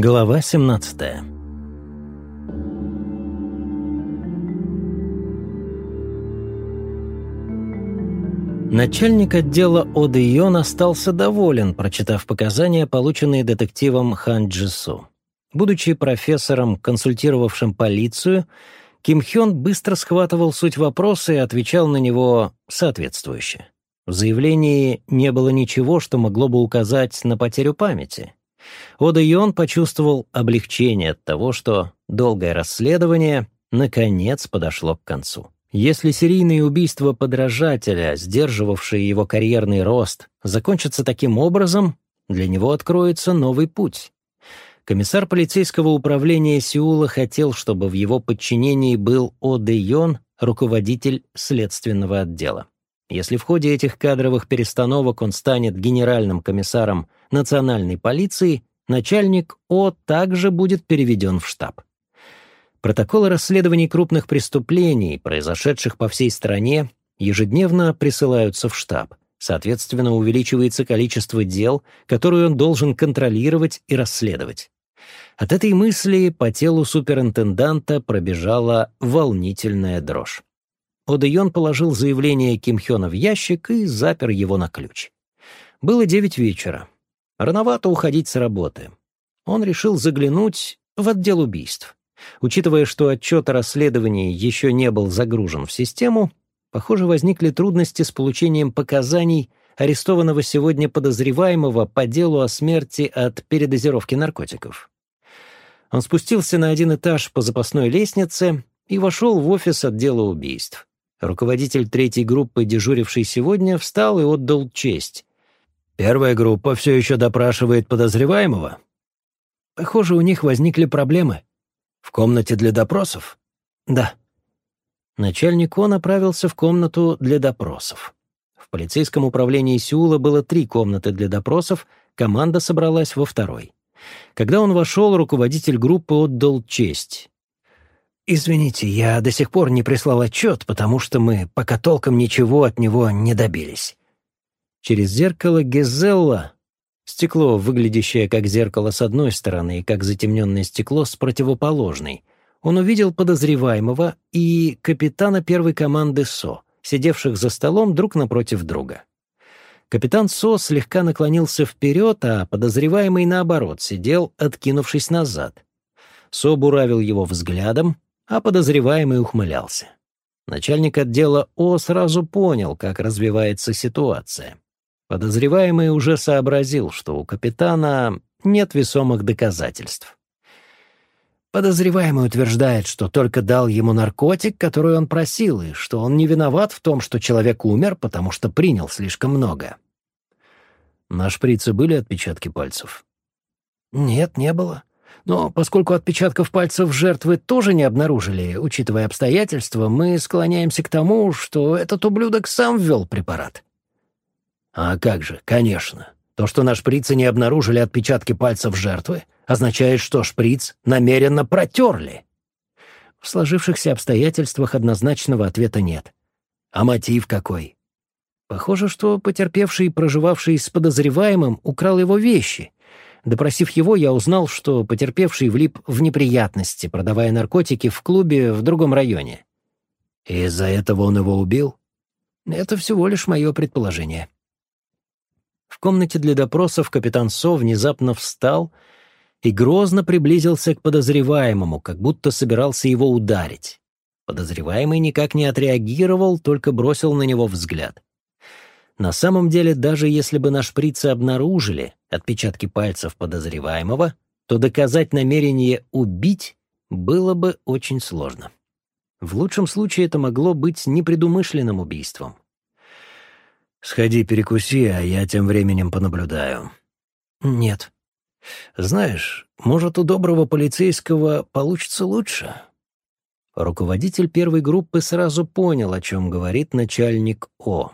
Глава 17 Начальник отдела Оды Йон остался доволен, прочитав показания, полученные детективом Хан Джису. Будучи профессором, консультировавшим полицию, Ким Хён быстро схватывал суть вопроса и отвечал на него соответствующе. В заявлении не было ничего, что могло бы указать на потерю памяти. Ода Йон почувствовал облегчение от того, что долгое расследование наконец подошло к концу. Если серийные убийства подражателя, сдерживавшие его карьерный рост, закончатся таким образом, для него откроется новый путь. Комиссар полицейского управления Сеула хотел, чтобы в его подчинении был О Дэ Йон, руководитель следственного отдела. Если в ходе этих кадровых перестановок он станет генеральным комиссаром национальной полиции, начальник О также будет переведен в штаб. Протоколы расследований крупных преступлений, произошедших по всей стране, ежедневно присылаются в штаб. Соответственно, увеличивается количество дел, которые он должен контролировать и расследовать. От этой мысли по телу суперинтенданта пробежала волнительная дрожь. Одеон положил заявление Ким Хёна в ящик и запер его на ключ. Было девять вечера. Рановато уходить с работы. Он решил заглянуть в отдел убийств. Учитывая, что отчет о расследовании еще не был загружен в систему, похоже, возникли трудности с получением показаний арестованного сегодня подозреваемого по делу о смерти от передозировки наркотиков. Он спустился на один этаж по запасной лестнице и вошел в офис отдела убийств. Руководитель третьей группы, дежуривший сегодня, встал и отдал честь. «Первая группа все еще допрашивает подозреваемого?» «Похоже, у них возникли проблемы». «В комнате для допросов?» «Да». Начальник О направился в комнату для допросов. В полицейском управлении Сеула было три комнаты для допросов, команда собралась во второй. Когда он вошел, руководитель группы отдал честь. «Извините, я до сих пор не прислал отчет, потому что мы пока толком ничего от него не добились». Через зеркало Гезелла, стекло, выглядящее как зеркало с одной стороны и как затемненное стекло с противоположной, он увидел подозреваемого и капитана первой команды СО, сидевших за столом друг напротив друга. Капитан Со слегка наклонился вперед, а подозреваемый, наоборот, сидел, откинувшись назад. Со буравил его взглядом, а подозреваемый ухмылялся. Начальник отдела О сразу понял, как развивается ситуация. Подозреваемый уже сообразил, что у капитана нет весомых доказательств. Подозреваемый утверждает, что только дал ему наркотик, который он просил, и что он не виноват в том, что человек умер, потому что принял слишком много. На шприце были отпечатки пальцев? Нет, не было. Но поскольку отпечатков пальцев жертвы тоже не обнаружили, учитывая обстоятельства, мы склоняемся к тому, что этот ублюдок сам ввел препарат. А как же, конечно. То, что на шприце не обнаружили отпечатки пальцев жертвы, означает, что шприц намеренно протерли. В сложившихся обстоятельствах однозначного ответа нет. А мотив какой? Похоже, что потерпевший, проживавший с подозреваемым, украл его вещи. Допросив его, я узнал, что потерпевший влип в неприятности, продавая наркотики в клубе в другом районе. Из-за этого он его убил? Это всего лишь мое предположение. В комнате для допросов капитан Со внезапно встал и грозно приблизился к подозреваемому, как будто собирался его ударить. Подозреваемый никак не отреагировал, только бросил на него взгляд. На самом деле, даже если бы на шприце обнаружили отпечатки пальцев подозреваемого, то доказать намерение убить было бы очень сложно. В лучшем случае это могло быть непредумышленным убийством. «Сходи перекуси, а я тем временем понаблюдаю». «Нет». «Знаешь, может, у доброго полицейского получится лучше?» Руководитель первой группы сразу понял, о чем говорит начальник О.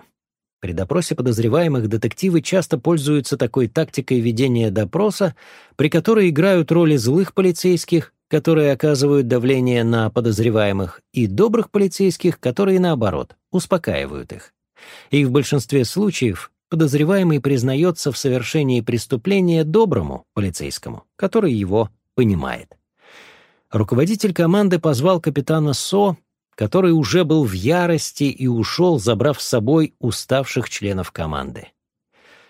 При допросе подозреваемых детективы часто пользуются такой тактикой ведения допроса, при которой играют роли злых полицейских, которые оказывают давление на подозреваемых, и добрых полицейских, которые, наоборот, успокаивают их. И в большинстве случаев подозреваемый признается в совершении преступления доброму полицейскому, который его понимает. Руководитель команды позвал капитана Со, который уже был в ярости и ушел, забрав с собой уставших членов команды.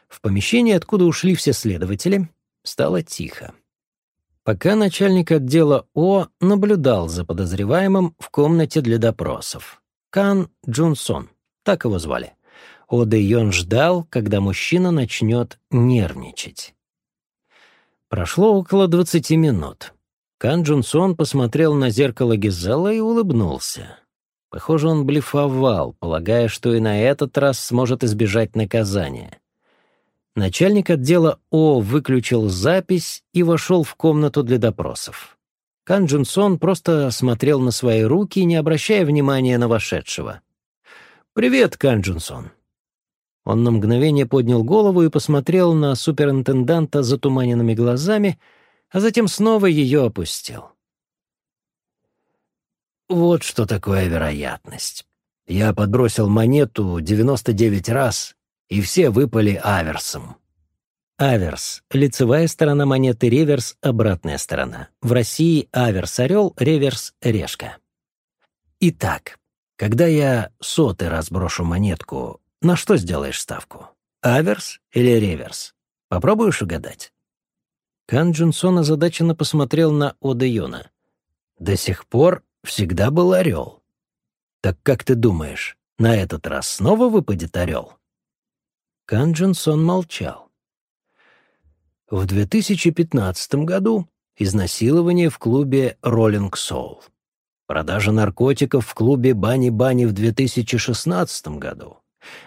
В помещении, откуда ушли все следователи, стало тихо. Пока начальник отдела О наблюдал за подозреваемым в комнате для допросов. Кан Джунсон, так его звали. О Дэ Йон ждал, когда мужчина начнет нервничать. Прошло около двадцати минут. Кан Джунсон посмотрел на зеркало Гизела и улыбнулся. Похоже, он блефовал, полагая, что и на этот раз сможет избежать наказания. Начальник отдела О выключил запись и вошел в комнату для допросов. Кан Джунсон просто смотрел на свои руки, не обращая внимания на вошедшего. «Привет, Кан Джунсон». Он на мгновение поднял голову и посмотрел на суперинтенданта затуманенными глазами, а затем снова ее опустил. «Вот что такое вероятность. Я подбросил монету 99 раз, и все выпали аверсом. Аверс — лицевая сторона монеты, реверс — обратная сторона. В России аверс — орел, реверс — решка. Итак, когда я сотый раз брошу монетку, на что сделаешь ставку? Аверс или реверс? Попробуешь угадать? Кан Джунсон озадаченно посмотрел на Ода Йона. До сих пор всегда был орел. Так как ты думаешь, на этот раз снова выпадет орел? Кан Джонсон молчал. В 2015 году изнасилование в клубе «Роллинг Соул». Продажа наркотиков в клубе «Бани-Бани» в 2016 году.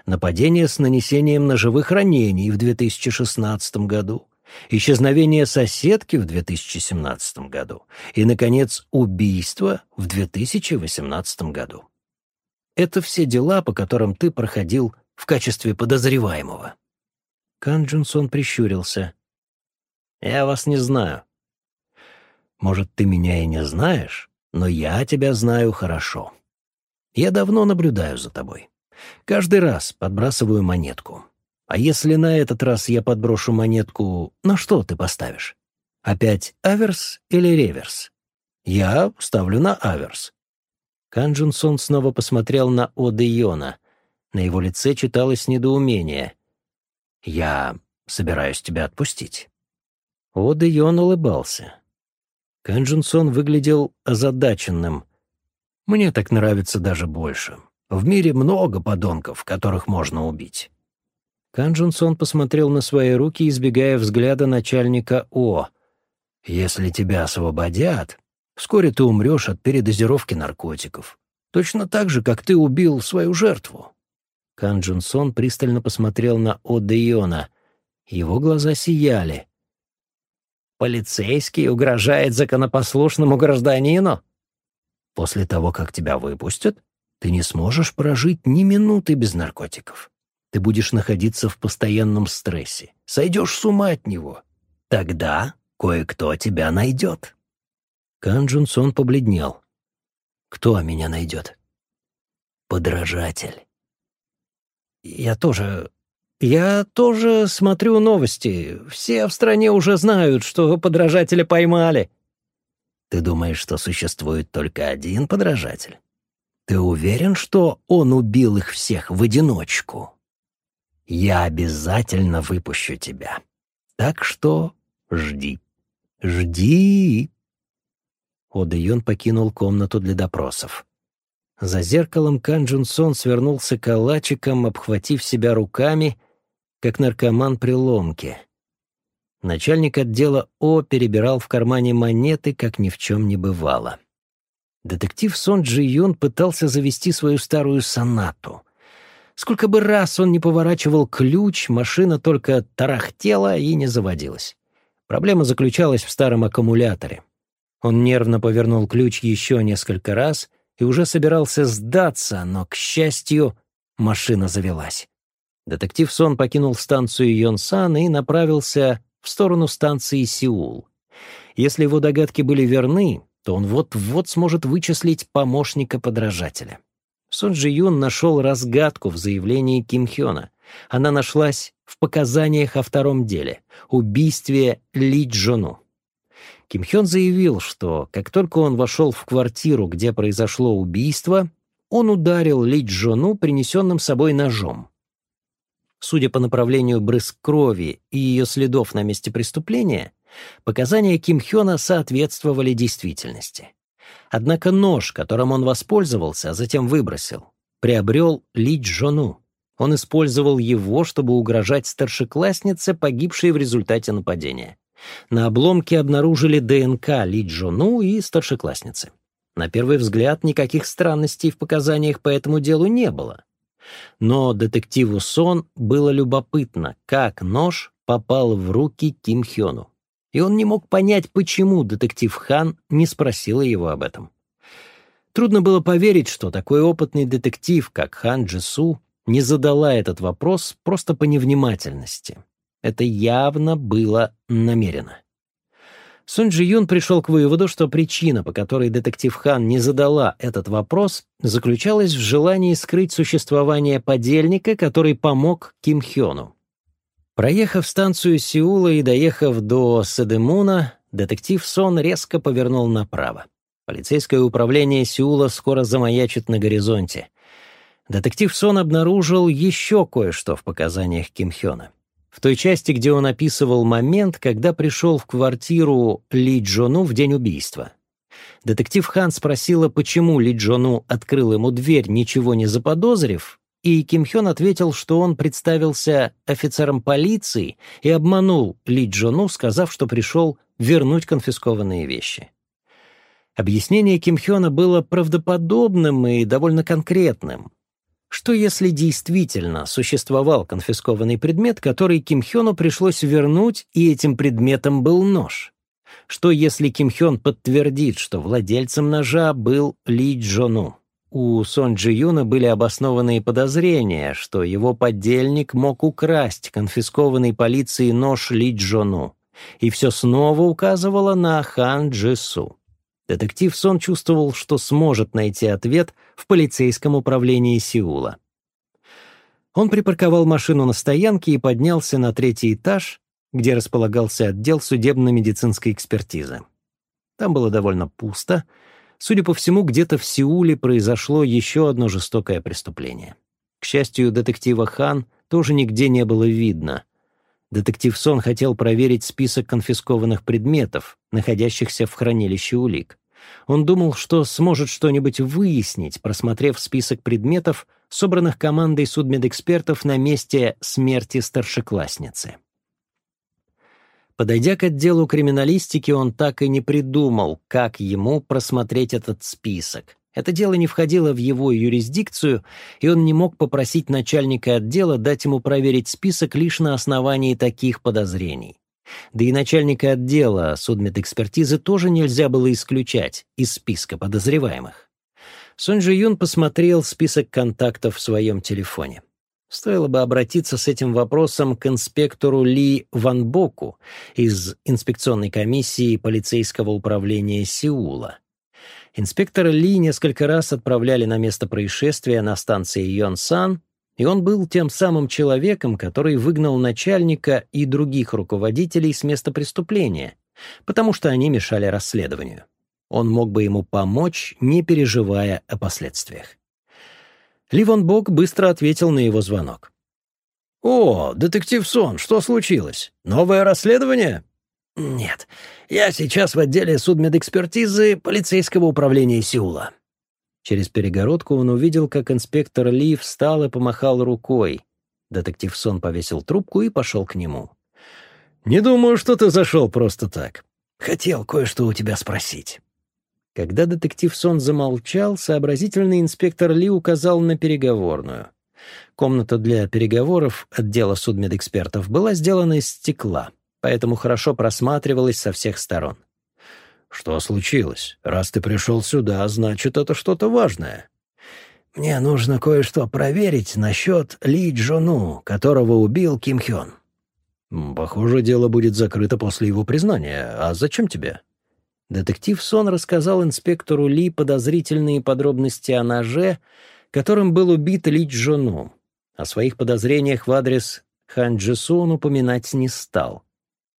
Нападение с нанесением ножевых ранений в 2016 году. Исчезновение соседки в 2017 году. И, наконец, убийство в 2018 году. Это все дела, по которым ты проходил в качестве подозреваемого. Кан Джунсон прищурился. «Я вас не знаю. Может, ты меня и не знаешь, но я тебя знаю хорошо. Я давно наблюдаю за тобой. Каждый раз подбрасываю монетку. А если на этот раз я подброшу монетку, на что ты поставишь? Опять аверс или реверс? Я ставлю на аверс. Кан Джунсон снова посмотрел на Оде Йона. На его лице читалось недоумение. «Я собираюсь тебя отпустить». Ода Йон улыбался. Кэнджинсон выглядел озадаченным. «Мне так нравится даже больше. В мире много подонков, которых можно убить». Канджунсон посмотрел на свои руки, избегая взгляда начальника О. «Если тебя освободят, вскоре ты умрешь от передозировки наркотиков. Точно так же, как ты убил свою жертву». Кан Джун Сон пристально посмотрел на О Иона. Его глаза сияли. «Полицейский угрожает законопослушному гражданину?» «После того, как тебя выпустят, ты не сможешь прожить ни минуты без наркотиков. Ты будешь находиться в постоянном стрессе, сойдешь с ума от него. Тогда кое-кто тебя найдет». Кан Джун Сон побледнел. «Кто меня найдет?» «Подражатель. Я тоже... Я тоже смотрю новости. Все в стране уже знают, что подражателя поймали. Ты думаешь, что существует только один подражатель? Ты уверен, что он убил их всех в одиночку? Я обязательно выпущу тебя. Так что жди. Жди. Одеон покинул комнату для допросов. За зеркалом Кан Джун Сон свернулся калачиком, обхватив себя руками, как наркоман при ломке. Начальник отдела О перебирал в кармане монеты, как ни в чем не бывало. Детектив Сон Джи Юн пытался завести свою старую сонату. Сколько бы раз он не поворачивал ключ, машина только тарахтела и не заводилась. Проблема заключалась в старом аккумуляторе. Он нервно повернул ключ еще несколько раз и уже собирался сдаться, но, к счастью, машина завелась. Детектив Сон покинул станцию Йонсан и направился в сторону станции Сеул. Если его догадки были верны, то он вот-вот сможет вычислить помощника подражателя. Сон Джи Юн нашел разгадку в заявлении Ким Хёна. Она нашлась в показаниях о втором деле — убийстве Ли Джону. Ким Хён заявил, что как только он вошел в квартиру, где произошло убийство, он ударил Ли Джону принесенным собой ножом. Судя по направлению брызг крови и ее следов на месте преступления, показания Ким Хёна соответствовали действительности. Однако нож, которым он воспользовался, а затем выбросил, приобрел Ли Джону. Он использовал его, чтобы угрожать старшекласснице, погибшей в результате нападения. На обломке обнаружили ДНК Ли Джону и старшеклассницы. На первый взгляд никаких странностей в показаниях по этому делу не было. Но детективу Сон было любопытно, как нож попал в руки Ким Хёну. И он не мог понять, почему детектив Хан не спросила его об этом. Трудно было поверить, что такой опытный детектив, как Хан Джису, не задала этот вопрос просто по невнимательности. Это явно было намеренно. Сун Джи Юн пришел к выводу, что причина, по которой детектив Хан не задала этот вопрос, заключалась в желании скрыть существование подельника, который помог Ким Хёну. Проехав станцию Сеула и доехав до Седемуна, детектив Сон резко повернул направо. Полицейское управление Сеула скоро замаячит на горизонте. Детектив Сон обнаружил еще кое-что в показаниях Ким Хёна в той части, где он описывал момент, когда пришел в квартиру Ли Джону в день убийства. Детектив Хан спросила, почему Ли Джону открыл ему дверь, ничего не заподозрив, и Ким Хён ответил, что он представился офицером полиции и обманул Ли Джону, сказав, что пришел вернуть конфискованные вещи. Объяснение Ким Хёна было правдоподобным и довольно конкретным. Что если действительно существовал конфискованный предмет, который Ким Хёну пришлось вернуть, и этим предметом был нож? Что если Ким Хён подтвердит, что владельцем ножа был Ли Джону? У Сон Джи Юна были обоснованные подозрения, что его подельник мог украсть конфискованный полицией нож Ли Джону. И все снова указывало на Хан Джису. Детектив Сон чувствовал, что сможет найти ответ в полицейском управлении Сеула. Он припарковал машину на стоянке и поднялся на третий этаж, где располагался отдел судебно-медицинской экспертизы. Там было довольно пусто. Судя по всему, где-то в Сеуле произошло еще одно жестокое преступление. К счастью, детектива Хан тоже нигде не было видно. Детектив Сон хотел проверить список конфискованных предметов, находящихся в хранилище улик. Он думал, что сможет что-нибудь выяснить, просмотрев список предметов, собранных командой судмедэкспертов на месте смерти старшеклассницы. Подойдя к отделу криминалистики, он так и не придумал, как ему просмотреть этот список. Это дело не входило в его юрисдикцию, и он не мог попросить начальника отдела дать ему проверить список лишь на основании таких подозрений. Да и начальника отдела судмедэкспертизы тоже нельзя было исключать из списка подозреваемых. Сон Джи Юн посмотрел список контактов в своем телефоне. Стоило бы обратиться с этим вопросом к инспектору Ли Ван Боку из инспекционной комиссии полицейского управления Сеула. Инспектора Ли несколько раз отправляли на место происшествия на станции Йонсан, и он был тем самым человеком, который выгнал начальника и других руководителей с места преступления, потому что они мешали расследованию. Он мог бы ему помочь, не переживая о последствиях. Ли Вон Бок быстро ответил на его звонок. «О, детектив Сон, что случилось? Новое расследование?» «Нет, я сейчас в отделе судмедэкспертизы полицейского управления Сеула». Через перегородку он увидел, как инспектор Ли встал и помахал рукой. Детектив Сон повесил трубку и пошел к нему. «Не думаю, что ты зашел просто так. Хотел кое-что у тебя спросить». Когда детектив Сон замолчал, сообразительный инспектор Ли указал на переговорную. Комната для переговоров отдела судмедэкспертов была сделана из стекла — поэтому хорошо просматривалась со всех сторон. «Что случилось? Раз ты пришел сюда, значит, это что-то важное». «Мне нужно кое-что проверить насчет Ли Джону, которого убил Ким Хён». «Похоже, дело будет закрыто после его признания. А зачем тебе?» Детектив Сон рассказал инспектору Ли подозрительные подробности о ноже, которым был убит Ли Джону. О своих подозрениях в адрес Хан Джису он упоминать не стал.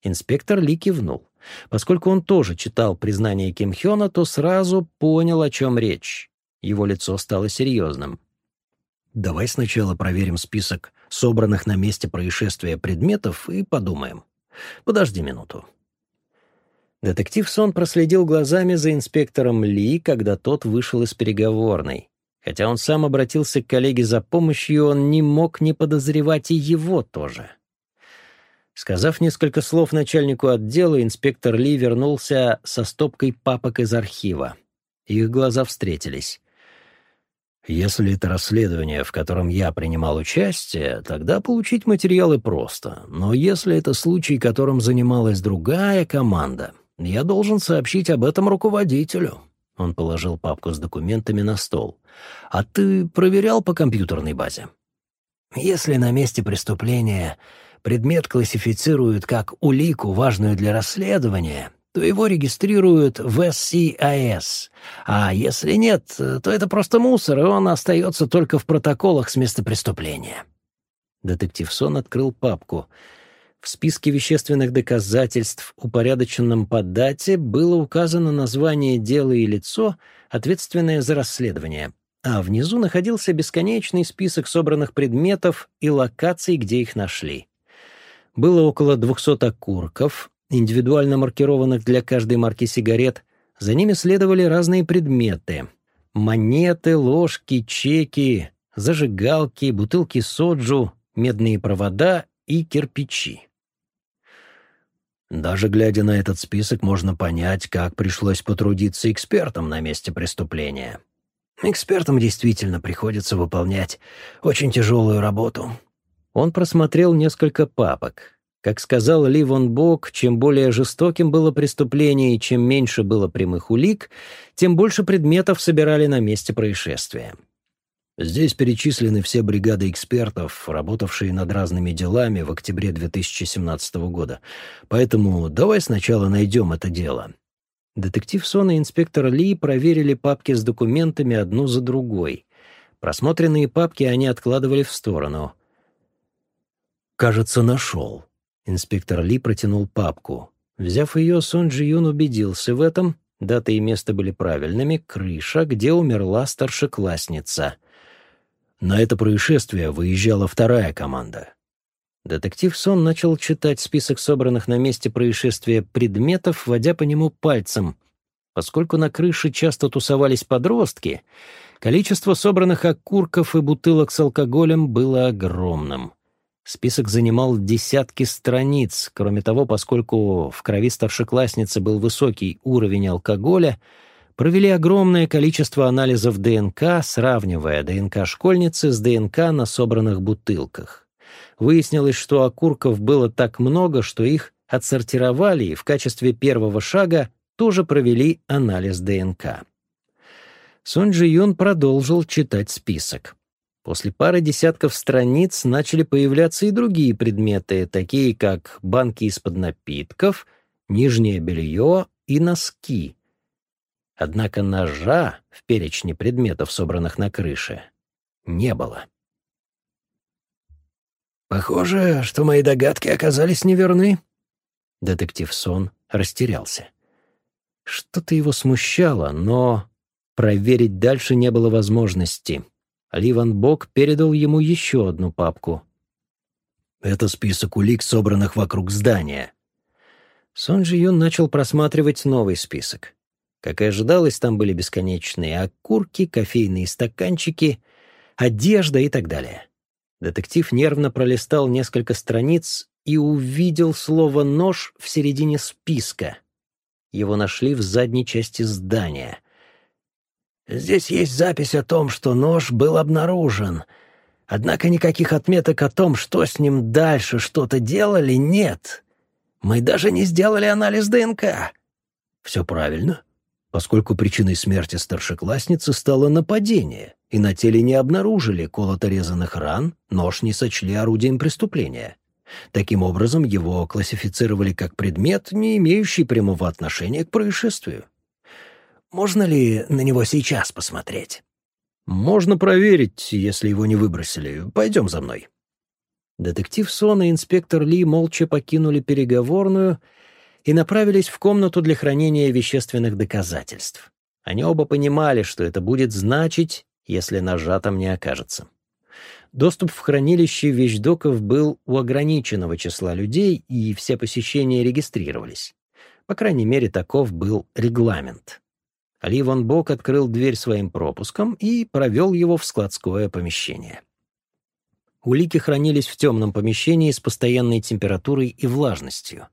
Инспектор Ли кивнул. Поскольку он тоже читал признание Ким Хёна, то сразу понял, о чем речь. Его лицо стало серьезным. «Давай сначала проверим список собранных на месте происшествия предметов и подумаем. Подожди минуту». Детектив Сон проследил глазами за инспектором Ли, когда тот вышел из переговорной. Хотя он сам обратился к коллеге за помощью, он не мог не подозревать и его тоже. Сказав несколько слов начальнику отдела, инспектор Ли вернулся со стопкой папок из архива. Их глаза встретились. Если это расследование, в котором я принимал участие, тогда получить материалы просто. Но если это случай, которым занималась другая команда, я должен сообщить об этом руководителю. Он положил папку с документами на стол. А ты проверял по компьютерной базе? Если на месте преступления предмет классифицируют как улику, важную для расследования, то его регистрируют в SCIS. А если нет, то это просто мусор, и он остается только в протоколах с места преступления. Детектив Сон открыл папку. В списке вещественных доказательств, упорядоченном по дате, было указано название дела и лицо, ответственное за расследование, а внизу находился бесконечный список собранных предметов и локаций, где их нашли. Было около 200 окурков, индивидуально маркированных для каждой марки сигарет, за ними следовали разные предметы. Монеты, ложки, чеки, зажигалки, бутылки соджу, медные провода и кирпичи. Даже глядя на этот список, можно понять, как пришлось потрудиться экспертам на месте преступления. Экспертам действительно приходится выполнять очень тяжелую работу. Он просмотрел несколько папок. Как сказал Ли Вон Бок, чем более жестоким было преступление и чем меньше было прямых улик, тем больше предметов собирали на месте происшествия. Здесь перечислены все бригады экспертов, работавшие над разными делами в октябре 2017 года. Поэтому давай сначала найдем это дело. Детектив Сон и инспектор Ли проверили папки с документами одну за другой. Просмотренные папки они откладывали в сторону. «Кажется, нашел», Инспектор Ли протянул папку. Взяв ее, Сон Джи Юн убедился в этом. Дата и место были правильными. Крыша, где умерла старшеклассница. На это происшествие выезжала вторая команда. Детектив Сон начал читать список собранных на месте происшествия предметов, водя по нему пальцем. Поскольку на крыше часто тусовались подростки, количество собранных окурков и бутылок с алкоголем было огромным. Список занимал десятки страниц. Кроме того, поскольку в крови старшеклассницы был высокий уровень алкоголя, провели огромное количество анализов ДНК, сравнивая ДНК школьницы с ДНК на собранных бутылках. Выяснилось, что окурков было так много, что их отсортировали и в качестве первого шага тоже провели анализ ДНК. Сон Джи Юн продолжил читать список. После пары десятков страниц начали появляться и другие предметы, такие как банки из-под напитков, нижнее белье и носки. Однако ножа в перечне предметов, собранных на крыше, не было. «Похоже, что мои догадки оказались неверны». Детектив Сон растерялся. Что-то его смущало, но проверить дальше не было возможности. Ливан Бок передал ему еще одну папку. «Это список улик, собранных вокруг здания». Сон Джи Юн начал просматривать новый список. Как и ожидалось, там были бесконечные окурки, кофейные стаканчики, одежда и так далее. Детектив нервно пролистал несколько страниц и увидел слово «нож» в середине списка. Его нашли в задней части здания — Здесь есть запись о том, что нож был обнаружен. Однако никаких отметок о том, что с ним дальше что-то делали, нет. Мы даже не сделали анализ ДНК. Все правильно, поскольку причиной смерти старшеклассницы стало нападение, и на теле не обнаружили колото-резанных ран, нож не сочли орудием преступления. Таким образом, его классифицировали как предмет, не имеющий прямого отношения к происшествию. Можно ли на него сейчас посмотреть?» «Можно проверить, если его не выбросили. Пойдем за мной». Детектив Сон и инспектор Ли молча покинули переговорную и направились в комнату для хранения вещественных доказательств. Они оба понимали, что это будет значить, если ножа там не окажется. Доступ в хранилище вещдоков был у ограниченного числа людей, и все посещения регистрировались. По крайней мере, таков был регламент. Али Ван Бок открыл дверь своим пропуском и провел его в складское помещение. Улики хранились в темном помещении с постоянной температурой и влажностью.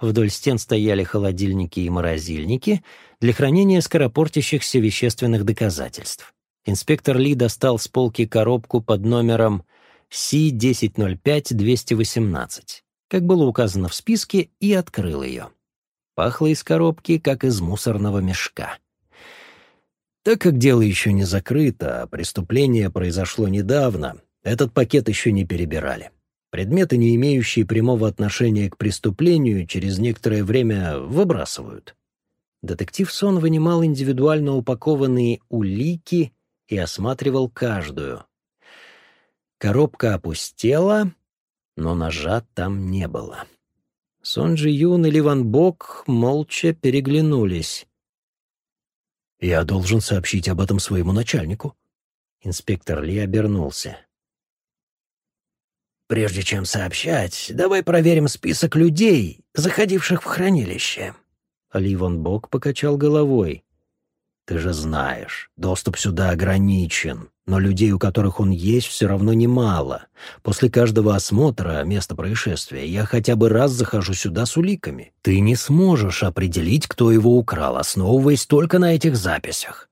Вдоль стен стояли холодильники и морозильники для хранения скоропортящихся вещественных доказательств. Инспектор Ли достал с полки коробку под номером C-1005-218, как было указано в списке, и открыл ее. Пахло из коробки, как из мусорного мешка. Так как дело еще не закрыто, а преступление произошло недавно, этот пакет еще не перебирали. Предметы, не имеющие прямого отношения к преступлению, через некоторое время выбрасывают. Детектив Сон вынимал индивидуально упакованные улики и осматривал каждую. Коробка опустела, но ножа там не было. Сон Джи Юн и Ливан Бок молча переглянулись. «Я должен сообщить об этом своему начальнику». Инспектор Ли обернулся. «Прежде чем сообщать, давай проверим список людей, заходивших в хранилище». Ливан Бок покачал головой. Ты же знаешь, доступ сюда ограничен, но людей, у которых он есть, все равно немало. После каждого осмотра места происшествия я хотя бы раз захожу сюда с уликами. Ты не сможешь определить, кто его украл, основываясь только на этих записях.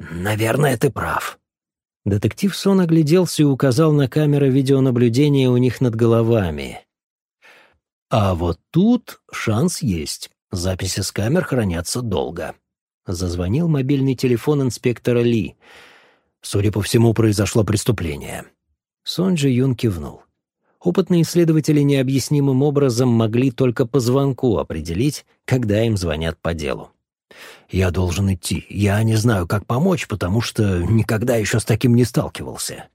Наверное, ты прав. Детектив Сон огляделся и указал на камеры видеонаблюдения у них над головами. А вот тут шанс есть. Записи с камер хранятся долго. Зазвонил мобильный телефон инспектора Ли. Судя по всему, произошло преступление. Сон Джи Юн кивнул. Опытные исследователи необъяснимым образом могли только по звонку определить, когда им звонят по делу. «Я должен идти. Я не знаю, как помочь, потому что никогда еще с таким не сталкивался».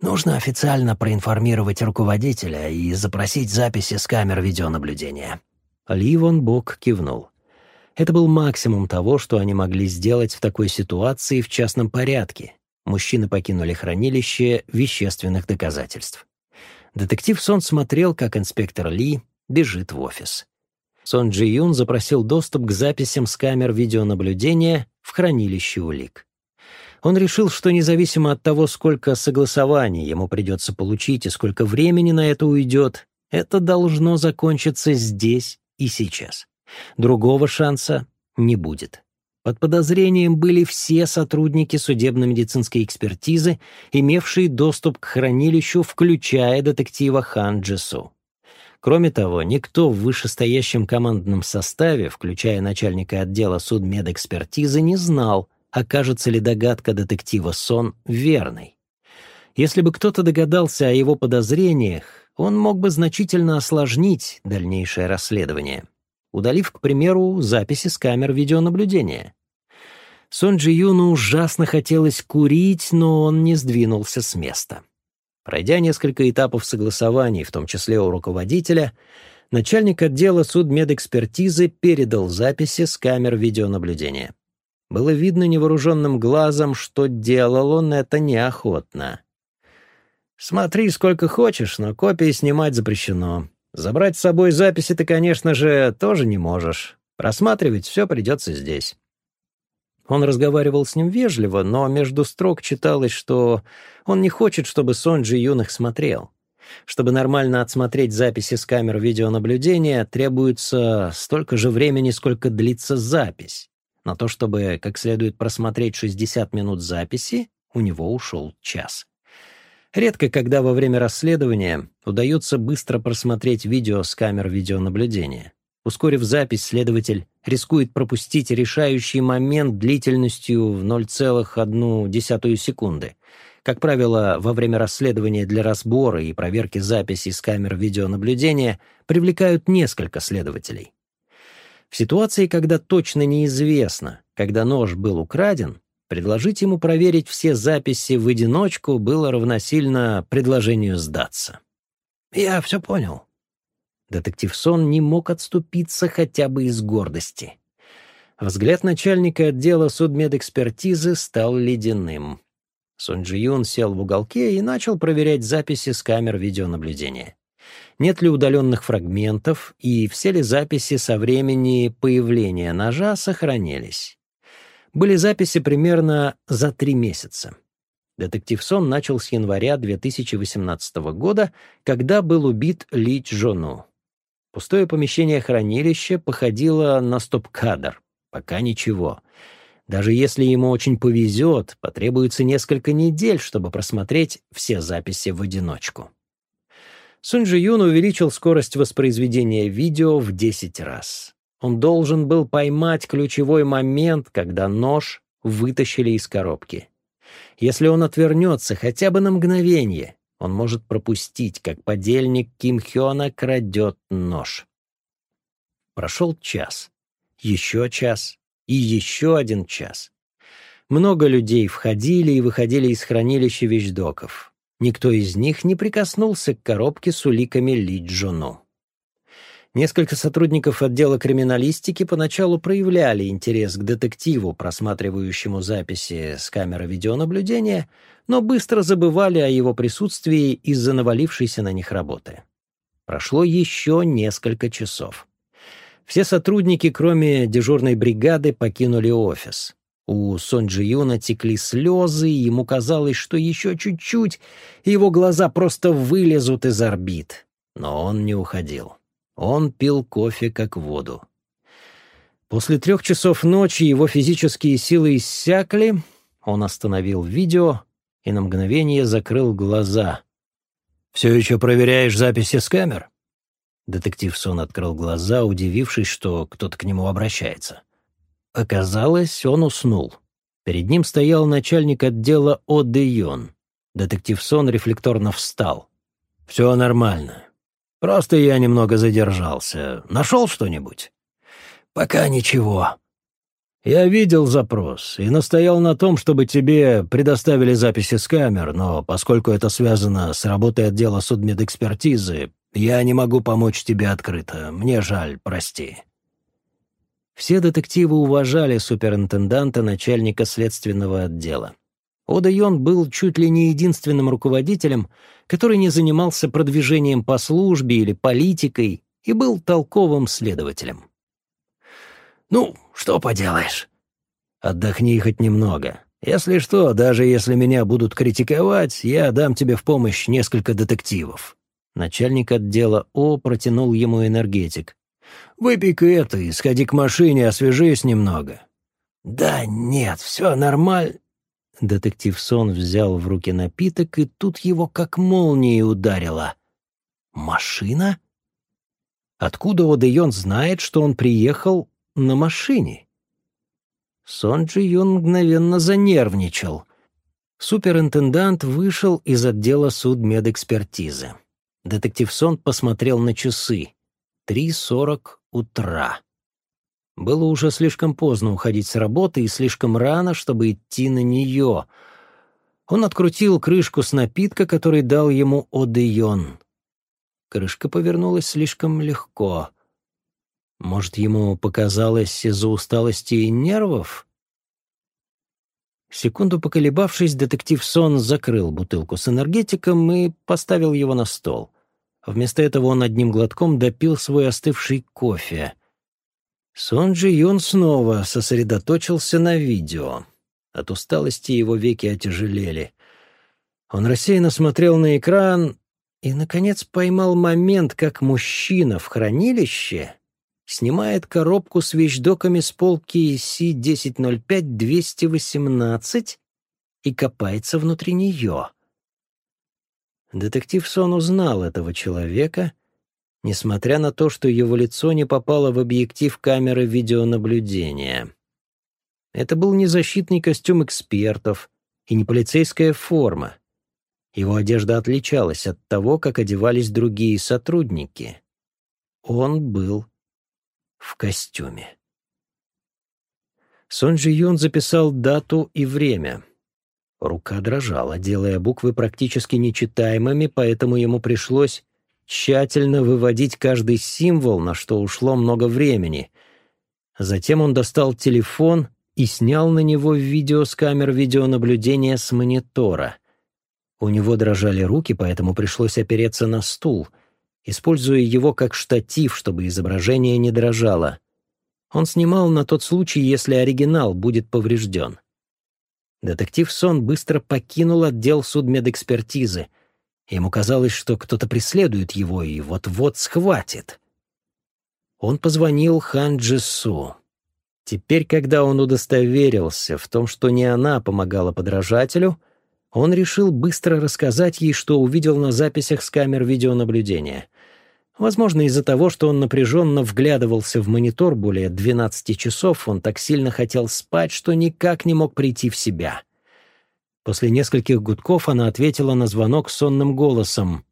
«Нужно официально проинформировать руководителя и запросить записи с камер видеонаблюдения». Ли Вон Бок кивнул. Это был максимум того, что они могли сделать в такой ситуации в частном порядке. Мужчины покинули хранилище вещественных доказательств. Детектив Сон смотрел, как инспектор Ли бежит в офис. Сон Джи Юн запросил доступ к записям с камер видеонаблюдения в хранилище улик. Он решил, что независимо от того, сколько согласований ему придется получить и сколько времени на это уйдет, это должно закончиться здесь и сейчас. Другого шанса не будет. Под подозрением были все сотрудники судебно-медицинской экспертизы, имевшие доступ к хранилищу, включая детектива Хан Джесу. Кроме того, никто в вышестоящем командном составе, включая начальника отдела судмедэкспертизы, не знал, окажется ли догадка детектива Сон верной. Если бы кто-то догадался о его подозрениях, он мог бы значительно осложнить дальнейшее расследование удалив, к примеру, записи с камер видеонаблюдения. Сон Джи Юну ужасно хотелось курить, но он не сдвинулся с места. Пройдя несколько этапов согласований, в том числе у руководителя, начальник отдела судмедэкспертизы передал записи с камер видеонаблюдения. Было видно невооруженным глазом, что делал он это неохотно. «Смотри сколько хочешь, но копии снимать запрещено. Забрать с собой записи ты, конечно же, тоже не можешь. Просматривать все придется здесь. Он разговаривал с ним вежливо, но между строк читалось, что он не хочет, чтобы Сонджи юных смотрел. Чтобы нормально отсмотреть записи с камер видеонаблюдения, требуется столько же времени, сколько длится запись. На то, чтобы как следует просмотреть 60 минут записи, у него ушел час. Редко, когда во время расследования удается быстро просмотреть видео с камер видеонаблюдения. Ускорив запись, следователь рискует пропустить решающий момент длительностью в 0,1 секунды. Как правило, во время расследования для разбора и проверки записей с камер видеонаблюдения привлекают несколько следователей. В ситуации, когда точно неизвестно, когда нож был украден, Предложить ему проверить все записи в одиночку было равносильно предложению сдаться. «Я все понял». Детектив Сон не мог отступиться хотя бы из гордости. Взгляд начальника отдела судмедэкспертизы стал ледяным. Сон Джи Юн сел в уголке и начал проверять записи с камер видеонаблюдения. Нет ли удаленных фрагментов и все ли записи со времени появления ножа сохранились. Были записи примерно за три месяца. Детектив Сон начал с января 2018 года, когда был убит Ли Чжону. Пустое помещение хранилища походило на стоп-кадр. Пока ничего. Даже если ему очень повезет, потребуется несколько недель, чтобы просмотреть все записи в одиночку. Сунь Джи Юн увеличил скорость воспроизведения видео в 10 раз. Он должен был поймать ключевой момент, когда нож вытащили из коробки. Если он отвернется хотя бы на мгновение, он может пропустить, как подельник Ким Хёна крадет нож. Прошел час, еще час и еще один час. Много людей входили и выходили из хранилища вещдоков. Никто из них не прикоснулся к коробке с уликами Ли Джуну. Несколько сотрудников отдела криминалистики поначалу проявляли интерес к детективу, просматривающему записи с камеры видеонаблюдения, но быстро забывали о его присутствии из-за навалившейся на них работы. Прошло еще несколько часов. Все сотрудники, кроме дежурной бригады, покинули офис. У Сон Джи Юна текли слезы, и ему казалось, что еще чуть-чуть, и его глаза просто вылезут из орбит. Но он не уходил. Он пил кофе как воду. После трех часов ночи его физические силы иссякли, он остановил видео и на мгновение закрыл глаза. «Все еще проверяешь записи с камер?» Детектив Сон открыл глаза, удивившись, что кто-то к нему обращается. Оказалось, он уснул. Перед ним стоял начальник отдела О. Де Йон. Детектив Сон рефлекторно встал. «Все нормально. Просто я немного задержался. Нашел что-нибудь?» «Пока ничего». «Я видел запрос и настоял на том, чтобы тебе предоставили записи с камер, но поскольку это связано с работой отдела судмедэкспертизы, я не могу помочь тебе открыто. Мне жаль, прости». Все детективы уважали суперинтенданта, начальника следственного отдела. Ода Йон был чуть ли не единственным руководителем, который не занимался продвижением по службе или политикой и был толковым следователем. «Ну, что поделаешь?» «Отдохни хоть немного. Если что, даже если меня будут критиковать, я дам тебе в помощь несколько детективов». Начальник отдела О протянул ему энергетик. «Выпей-ка это и сходи к машине, освежись немного». «Да нет, все нормально». Детектив Сон взял в руки напиток, и тут его как молнией ударило. «Машина? Откуда Одеон знает, что он приехал на машине?» Сон Джи Юн мгновенно занервничал. Суперинтендант вышел из отдела судмедэкспертизы. Детектив Сон посмотрел на часы. Три сорок утра. Было уже слишком поздно уходить с работы и слишком рано, чтобы идти на нее. Он открутил крышку с напитка, который дал ему Одеон. Крышка повернулась слишком легко. Может, ему показалось из-за усталости и нервов? Секунду поколебавшись, детектив Сон закрыл бутылку с энергетиком и поставил его на стол. Вместо этого он одним глотком допил свой остывший кофе — Сон Джи Юн снова сосредоточился на видео. От усталости его веки отяжелели. Он рассеянно смотрел на экран и, наконец, поймал момент, как мужчина в хранилище снимает коробку с вещдоками с полки Си-1005-218 и копается внутри нее. Детектив Сон узнал этого человека — несмотря на то, что его лицо не попало в объектив камеры видеонаблюдения. Это был не защитный костюм экспертов и не полицейская форма. Его одежда отличалась от того, как одевались другие сотрудники. Он был в костюме. Сон Джи Юн записал дату и время. Рука дрожала, делая буквы практически нечитаемыми, поэтому ему пришлось тщательно выводить каждый символ, на что ушло много времени. Затем он достал телефон и снял на него видео с камер видеонаблюдения с монитора. У него дрожали руки, поэтому пришлось опереться на стул, используя его как штатив, чтобы изображение не дрожало. Он снимал на тот случай, если оригинал будет поврежден. Детектив Сон быстро покинул отдел судмедэкспертизы. Ему казалось, что кто-то преследует его и вот-вот схватит. Он позвонил Хан Джису. Теперь, когда он удостоверился в том, что не она помогала подражателю, он решил быстро рассказать ей, что увидел на записях с камер видеонаблюдения. Возможно, из-за того, что он напряженно вглядывался в монитор более 12 часов, он так сильно хотел спать, что никак не мог прийти в себя. После нескольких гудков она ответила на звонок сонным голосом.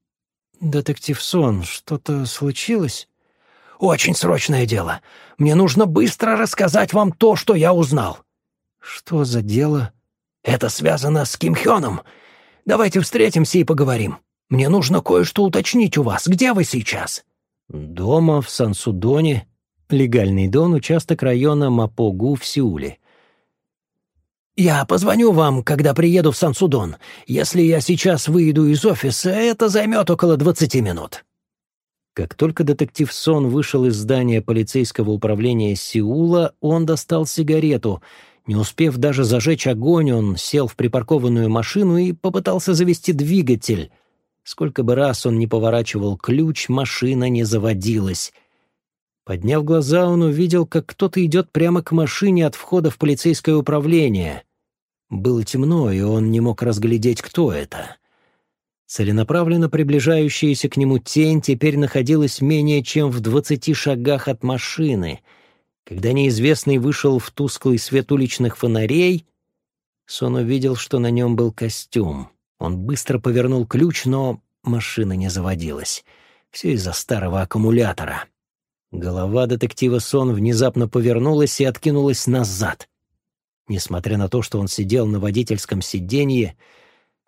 «Детектив Сон, что-то случилось?» «Очень срочное дело. Мне нужно быстро рассказать вам то, что я узнал». «Что за дело?» «Это связано с Ким Хёном. Давайте встретимся и поговорим». Мне нужно кое-что уточнить у вас. Где вы сейчас?» «Дома, в Сансудоне. Легальный дон, участок района Мапогу в Сеуле». «Я позвоню вам, когда приеду в Сансудон. Если я сейчас выйду из офиса, это займет около двадцати минут». Как только детектив Сон вышел из здания полицейского управления Сеула, он достал сигарету. Не успев даже зажечь огонь, он сел в припаркованную машину и попытался завести двигатель — Сколько бы раз он не поворачивал ключ, машина не заводилась. Подняв глаза, он увидел, как кто-то идет прямо к машине от входа в полицейское управление. Было темно, и он не мог разглядеть, кто это. Целенаправленно приближающаяся к нему тень теперь находилась менее чем в двадцати шагах от машины. Когда неизвестный вышел в тусклый свет уличных фонарей, Сон увидел, что на нем был костюм. Он быстро повернул ключ, но машина не заводилась. Все из-за старого аккумулятора. Голова детектива Сон внезапно повернулась и откинулась назад. Несмотря на то, что он сидел на водительском сиденье,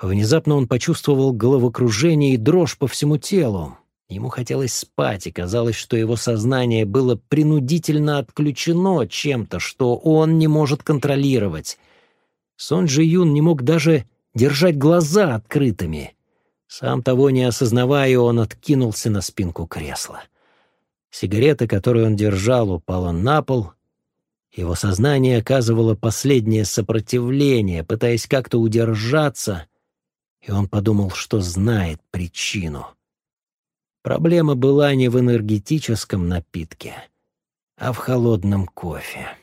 внезапно он почувствовал головокружение и дрожь по всему телу. Ему хотелось спать, и казалось, что его сознание было принудительно отключено чем-то, что он не может контролировать. Сон Джи Юн не мог даже держать глаза открытыми. Сам того не осознавая, он откинулся на спинку кресла. Сигарета, которую он держал, упала на пол. Его сознание оказывало последнее сопротивление, пытаясь как-то удержаться, и он подумал, что знает причину. Проблема была не в энергетическом напитке, а в холодном кофе.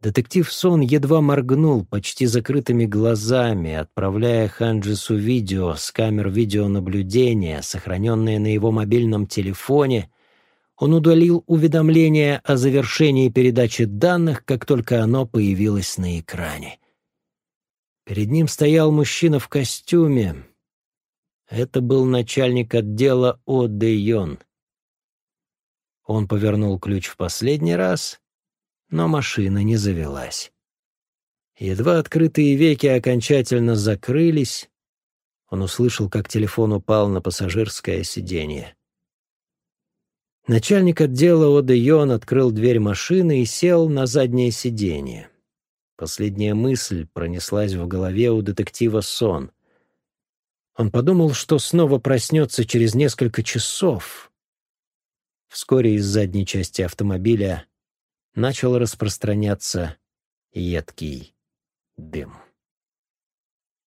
Детектив Сон едва моргнул почти закрытыми глазами, отправляя Ханджису видео с камер видеонаблюдения, сохраненные на его мобильном телефоне. Он удалил уведомление о завершении передачи данных, как только оно появилось на экране. Перед ним стоял мужчина в костюме. Это был начальник отдела О. Де Йон. Он повернул ключ в последний раз — но машина не завелась. Едва открытые веки окончательно закрылись, он услышал, как телефон упал на пассажирское сиденье. Начальник отдела Оде Йон открыл дверь машины и сел на заднее сиденье. Последняя мысль пронеслась в голове у детектива Сон. Он подумал, что снова проснется через несколько часов. Вскоре из задней части автомобиля начал распространяться едкий дым.